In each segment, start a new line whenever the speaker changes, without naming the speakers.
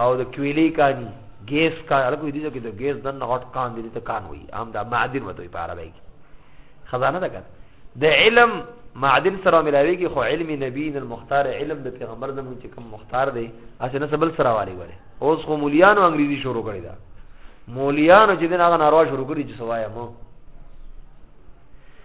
او د کویلې کاني ګیس کان هلکه وي دي کې د ګیس دننه غټ کان دي ته کان وي هم دا معدن وته وي په عربی کې خزانه ده کنه د علم معدن سره ملاويږي خو علم نبی المختار علم د پیغمبر زمون چې کوم مختار دی اسنه سبل سره والی غره اوس خو مولیانو انګریزي شروع کړی دا مولیانو چې دغه ناروا شروع کړی چې سوایا مو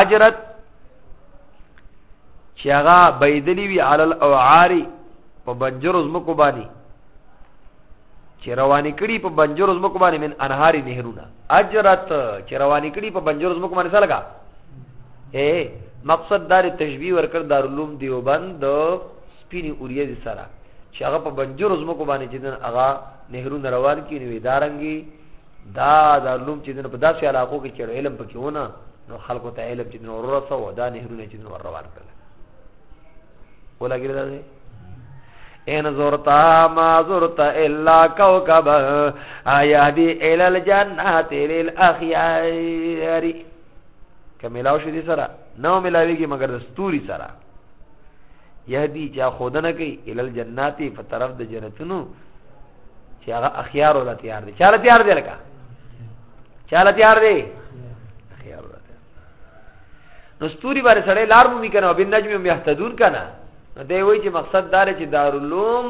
اجرت چې هغه بيدلی وی علی الاوعار په بنجر زمکو باندې چې روانې کړي په بنجر زمکو باندې من انهار نهرونه اجرت چې روانې کړي په بنجر زمکو باندې څه لگا اے مقصد دار تشبیه ورکړ دارالعلوم دیوبند د سپینی اوریه دي سره چې هغه په بنجر زمکو باندې چې دن هغه نهرونه روان کړي نو دارنګي دا دا علوم چې په داسې علاقو کې چې علم پکې ونه نو خلکو ته علم چې نو ورسو او دا نهرونه چې نو روان کړل ولګیل دا دی ان زرتا ما زرتا الا کوكب ایا دی ال الجنات للاخيار کملاو شې دي سره نو ملاويږي مگر د ستوري سره یهدی چا خودنه کوي ال الجنات په طرف د جنتونو چې هغه اخیار ولا تیار دي چاله تیار دي لکه چاله تیار دي اخیار ولا تیار نو ستوري باندې سړی لار مو میکنه او بنجم هم یهتدون کنه نو دی وایي چې مقصد دار چې دارالعلوم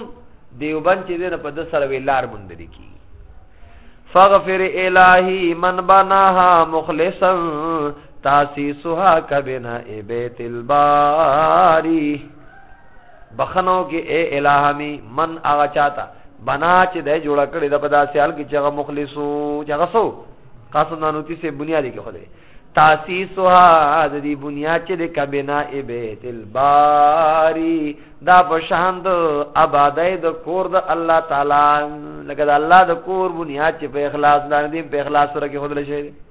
دیوبند چې دنه په د سره وی لار مونږ لري کی فغفر الہی من بناها مخلصا تاسیسها کبنا بیت الباری بخنو کې اے الہمی من هغه چاته بنا چې د جوړ کړي د پدا سیال کې چې هغه مخلصو چې هغه سو قاسم نانوتی سه بنیادی کې خوده تاسیسها د دې بنیاد چې د کبنا بیت الباری دا بشاند آبادای د کور د الله تعالی لکه د الله د کور بنیاد چې په اخلاص باندې په اخلاص سره کې خوده شي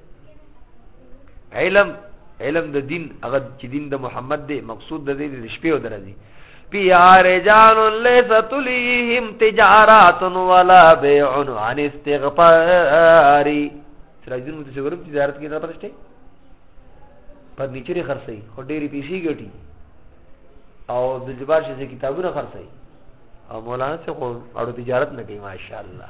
علم علم د دین هغه چې دین د محمد دی مقصود د دې د شپې او درځي پیار جان لیس تلیهم تجارات ولا بیع عن استغفار سراجدین مو څه ورته تجارت کې نه پرشته فرنیچر خرڅي خو ډېری پیسې ګټي او د جبار شې کتابونه خرڅي او مولانا څه خو اړو تجارت نه کوي ماشاءالله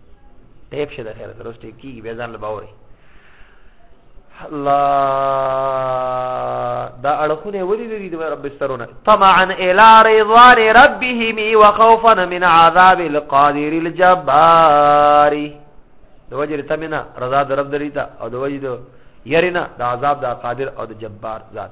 ټیپ شه د خیر سره اوس ټیپ کیږي بیا ځان له باورې الله دا اړخونه ولې لري د رب سترونه طمعا الى رضوان ربهم وخوفا من عذاب القادر الجبار د وجه تمنا رضا د رب دریتا او د وجه د يرنا د عذاب د قادر او د جبار ذات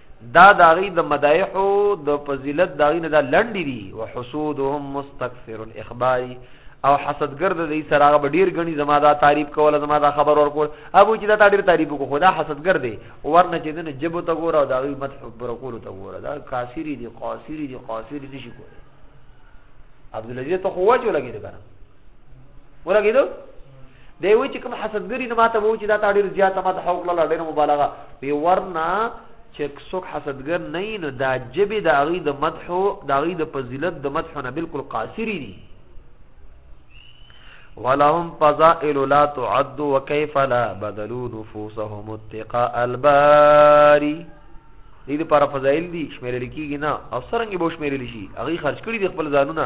دا داغي د مدائح او د فضیلت داغي نه دا لنډی دي وحسودهم مستكثر الاخبار او حسدګر د دې سره هغه ډیر غني زما دا تعریف کوله زما دا خبر ورکول ابو چې دا تا ډیر تعریف کو خدا حسدګر دی ورنه چې دنه جبو ته ګوره او دا غي مدح پر کول ته ګوره دا کاسری دی قاصری دی قاصری نشي کوله عبد العزيز ته خو وجه لګی دی کنه ورګیدو دی وی چې کوم حسدګری نه ماته وو چې دا تا ډیر زیاته ماته حق لاله ډیر مبالغه وی ورنا چې څوک حسدګر نه نو دا جبه د اغي د مدح د اغي د فضیلت د مدح نه بالکل قاصری دي ولهم فضائل لا تعد وكيف لا بدلوا نفوسهم اتقاء الباري دې لپاره فضایل دي شمیرل کیږي نه او سرنګ به شمیرل شي هغه خرج کړي د خپل ځانونه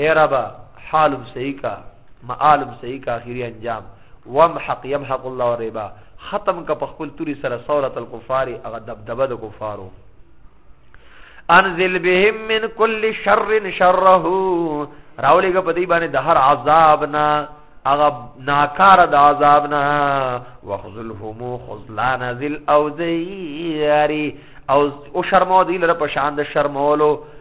اے رب حالم صحیح کا معالم صحیح کا اخیری انجام ومحق يمحق الله الربا ختم کا په خپل توري سره سورۃ الکفار هغه دبدبه د کفارو انزل بهم من كل شر شره راولېګه په دې باندې د هر عذاب نه هغه ناکار د عذاب نه وخذلهم خذلان ذل اوزياري او او شرمو دی لره په شان د شرمولو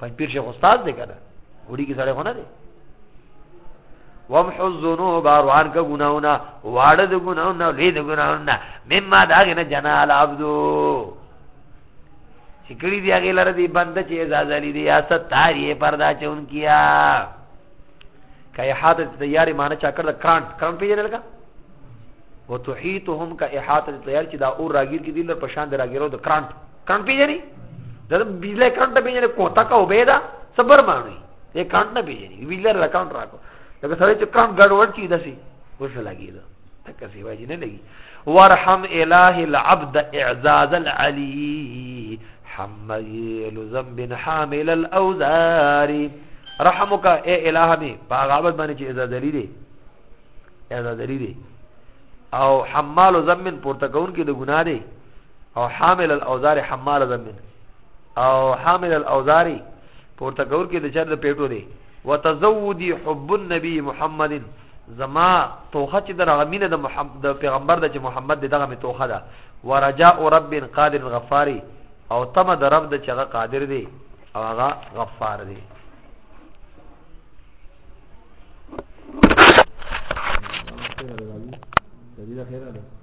پنځپیر شیخ استاد دی کنه وړي کې سړی خونه دی ومحو الذنوب روان کا ګناونه واړه د ګناونه لوی د ګناونه مما داغه نه جنا العبد چې کړي دی هغه لره دی بنده چې اجازه لري یا ستار یې پردا چون کیا کای حادث تیاری معنی چا کړل کرانټ کرانټ پیژنل کا وتحیتهم کا احاطه تیار چې دا اور راګیر کې دی لر پشان د راګیرو د کرانټ کرنٹ پیژنی دا بجلی کرنٹ نه پیژنی کوتا کا وبې دا صبر مانوي دې کرنٹ نه پیژنی بجلی را کرنٹ راکو لکه سره چې کرنٹ ګډ وډ چی دسی اوس لګی دا تک سی واجی نه لګی وارحم الہ العبد اعزاز العلی حمل ذنب حامل الاوزار رحمک اے الہ می پاغابت باندې چې اعزاز علی دی اعزاز علی دی او حمال ذنب پورته کون کې د ګناه دی او حامل الاوزار حمال ذنب او حامل الاوزار پورته کور کې د چر د پیټو دی وتزودي حب النبي محمد زما توخه چې د رغمینه د محمد د پیغمبر د چې محمد دغه می توخه ده ورجاء رب قادر غفاری او تم د رب د چغه قادر دی او هغه غفار دی خیره ده